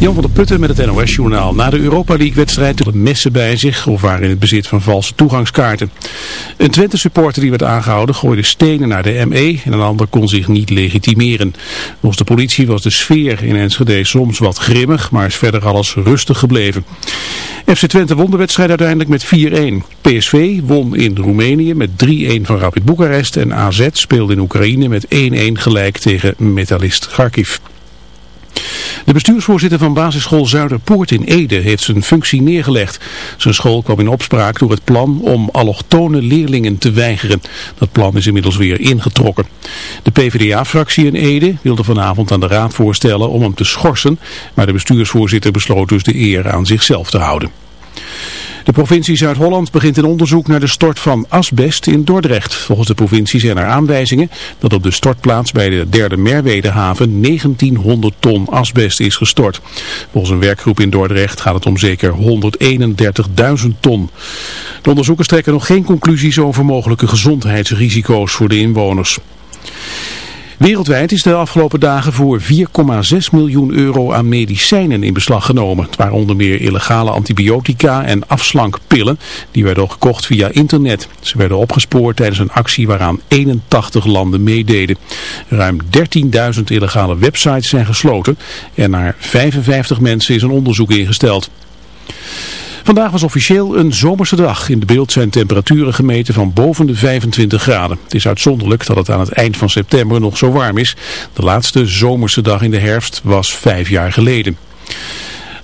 Jan van der Putten met het NOS-journaal. Na de Europa League-wedstrijd hadden messen bij zich of waren in het bezit van valse toegangskaarten. Een Twente-supporter die werd aangehouden gooide stenen naar de ME en een ander kon zich niet legitimeren. Volgens de politie was de sfeer in Enschede soms wat grimmig, maar is verder alles rustig gebleven. FC Twente won de wedstrijd uiteindelijk met 4-1. PSV won in Roemenië met 3-1 van Rapid Boekarest en AZ speelde in Oekraïne met 1-1 gelijk tegen Metalist Kharkiv. De bestuursvoorzitter van basisschool Zuiderpoort in Ede heeft zijn functie neergelegd. Zijn school kwam in opspraak door het plan om allochtone leerlingen te weigeren. Dat plan is inmiddels weer ingetrokken. De PvdA-fractie in Ede wilde vanavond aan de raad voorstellen om hem te schorsen, maar de bestuursvoorzitter besloot dus de eer aan zichzelf te houden. De provincie Zuid-Holland begint een onderzoek naar de stort van asbest in Dordrecht. Volgens de provincie zijn er aanwijzingen dat op de stortplaats bij de derde Merwedehaven 1900 ton asbest is gestort. Volgens een werkgroep in Dordrecht gaat het om zeker 131.000 ton. De onderzoekers trekken nog geen conclusies over mogelijke gezondheidsrisico's voor de inwoners. Wereldwijd is de afgelopen dagen voor 4,6 miljoen euro aan medicijnen in beslag genomen. Het waren onder meer illegale antibiotica en afslankpillen. Die werden gekocht via internet. Ze werden opgespoord tijdens een actie waaraan 81 landen meededen. Ruim 13.000 illegale websites zijn gesloten en naar 55 mensen is een onderzoek ingesteld. Vandaag was officieel een zomerse dag. In de beeld zijn temperaturen gemeten van boven de 25 graden. Het is uitzonderlijk dat het aan het eind van september nog zo warm is. De laatste zomerse dag in de herfst was vijf jaar geleden.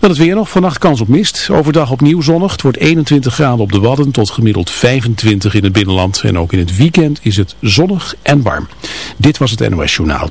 Dan het weer nog. Vannacht kans op mist. Overdag opnieuw zonnig. Het wordt 21 graden op de Wadden tot gemiddeld 25 in het binnenland. En ook in het weekend is het zonnig en warm. Dit was het NOS Journaal.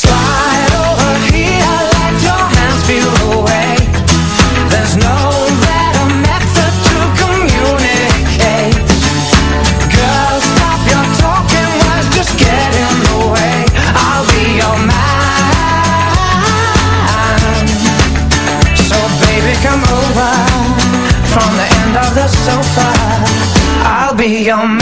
your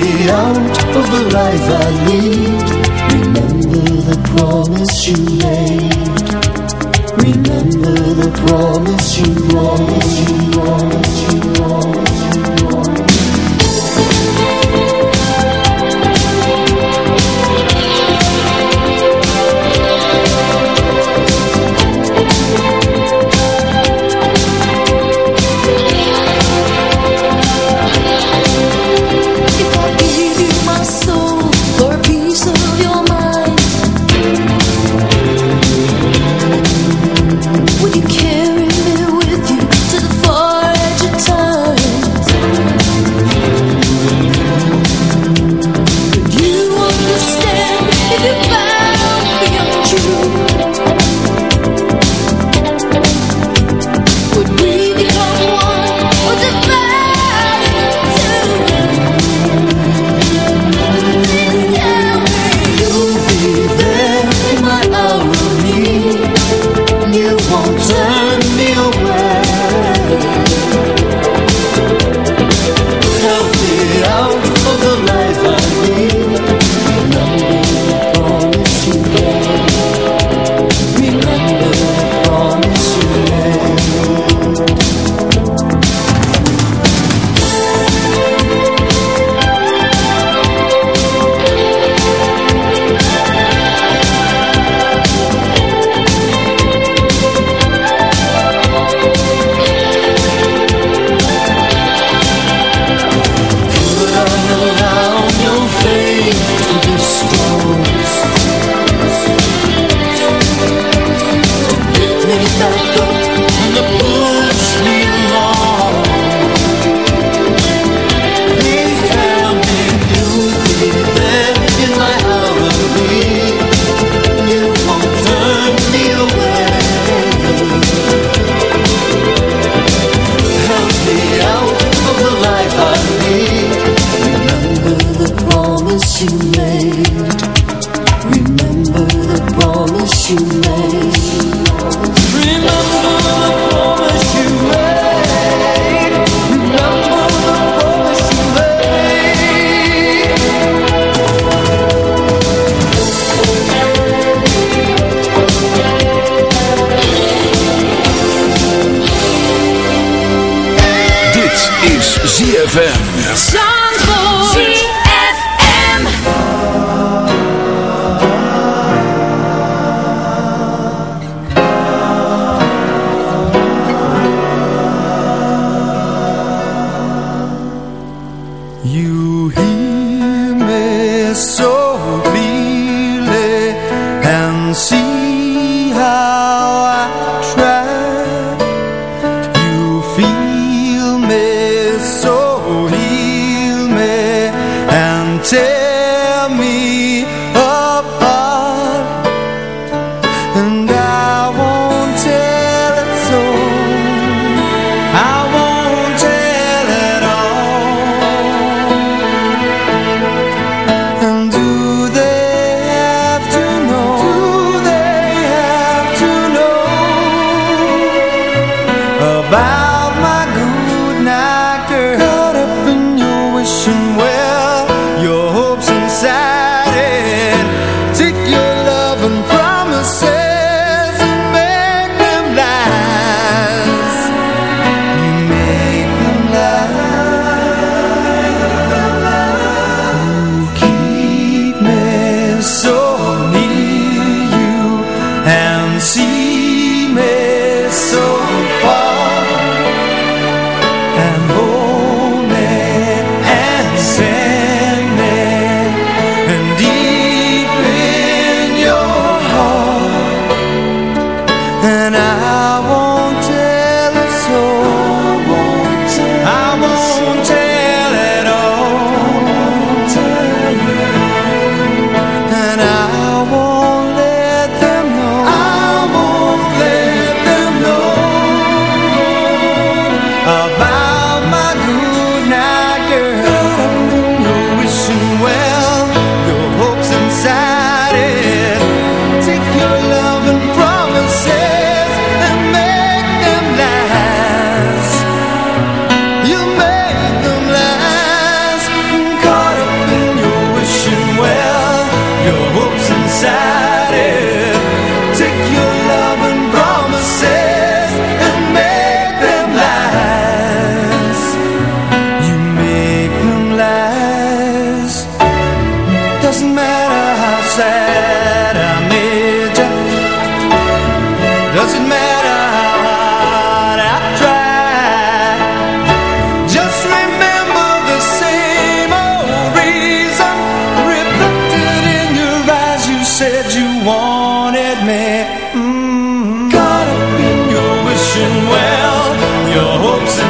me out of the life I lead. Remember the promise you made. Remember the promise you made.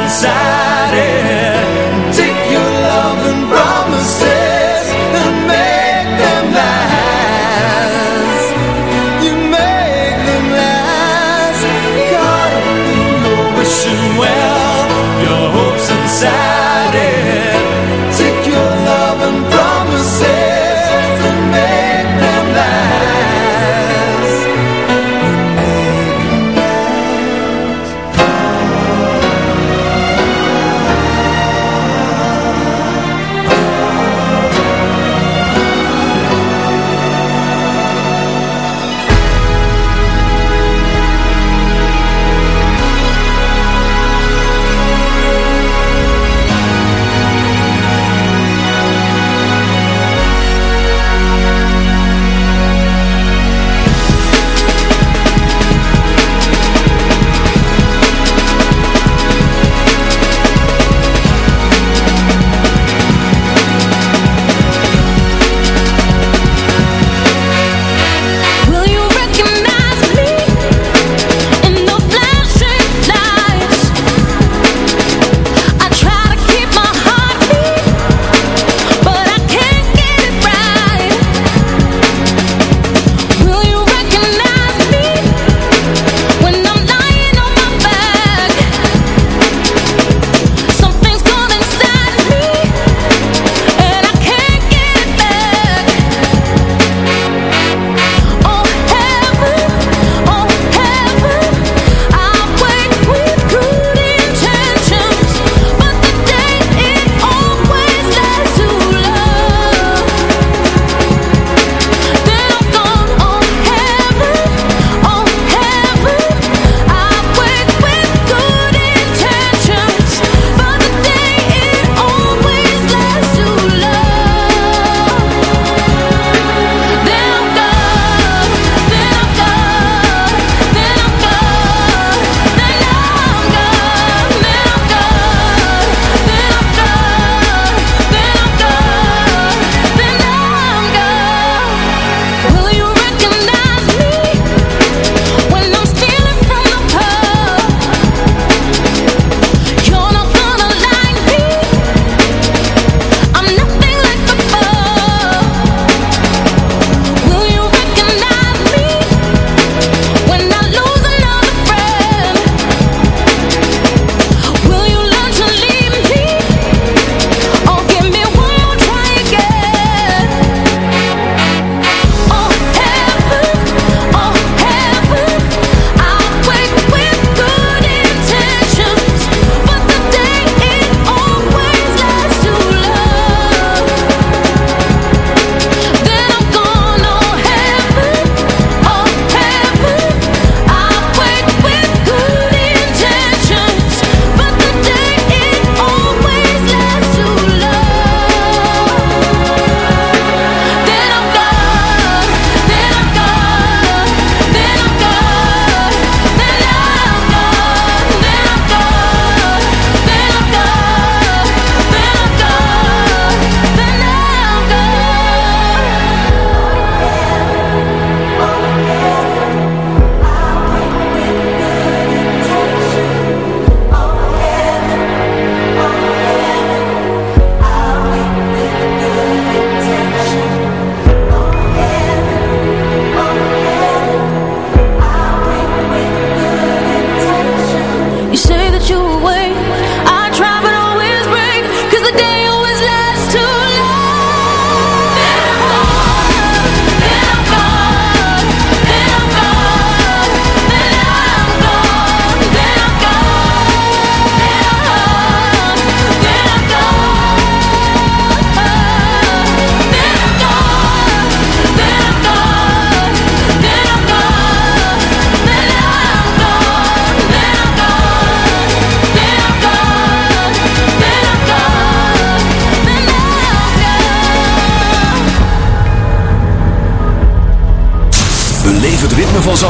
Inside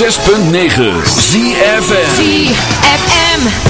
106.9 ZFM ZFM.